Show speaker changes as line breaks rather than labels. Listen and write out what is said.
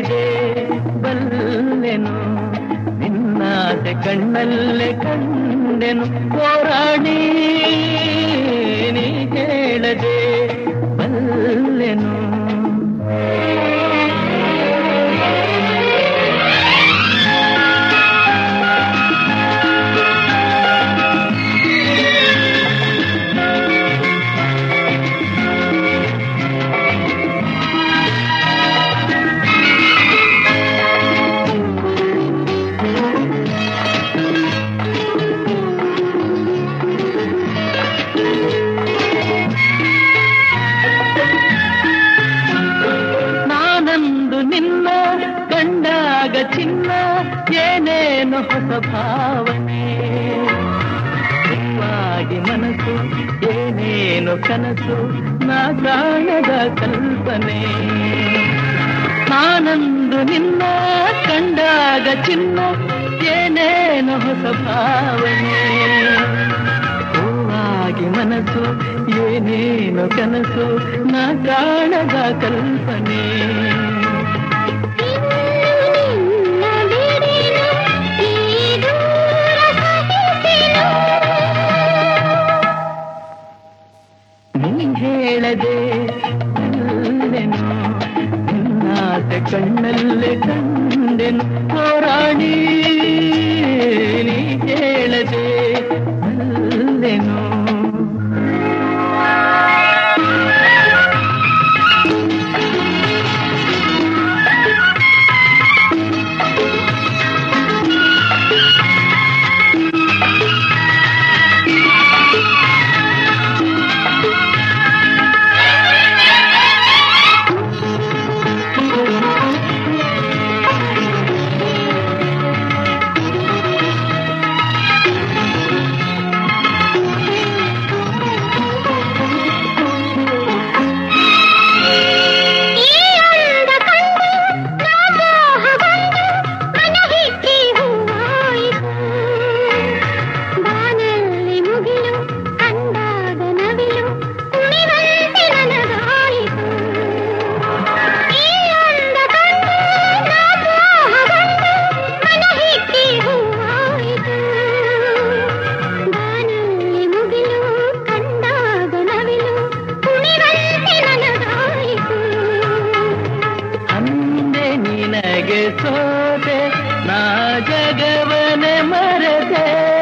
ಕಡೆ ಬಲ್ಲೆನು ನಿನ್ನಾಸೆ ಕಣ್ಣಲ್ಲೇ ಕಂಡೆನು ಹೋರಾಡಿ ನೀ ಕೇಳದೆ ಭಾವನೆ ಹೂವಾಗಿ ಮನಸ್ಸು, ಏನೇನು ಕನಸು, ನಾ ಕಾಣದ ಕಲ್ಪನೆ. ನಾನಂದು ನಿನ್ನ ಕಂಡಾಗ ಚಿನ್ನ, ಏನೇನು ಹೊಸ ಭಾವನೆ. ಹೂವಾಗಿ ಮನಸ್ಸು, ಏನೇನು ಕನಸು, ನಾ ಕಾಣದ ಕಲ್ಪನೆ. ಕಣ್ಣಲ್ಲೇ ಕಂಡೆನು ಹೋರಾಡಿ
जगे सोते
ना जगवन मरते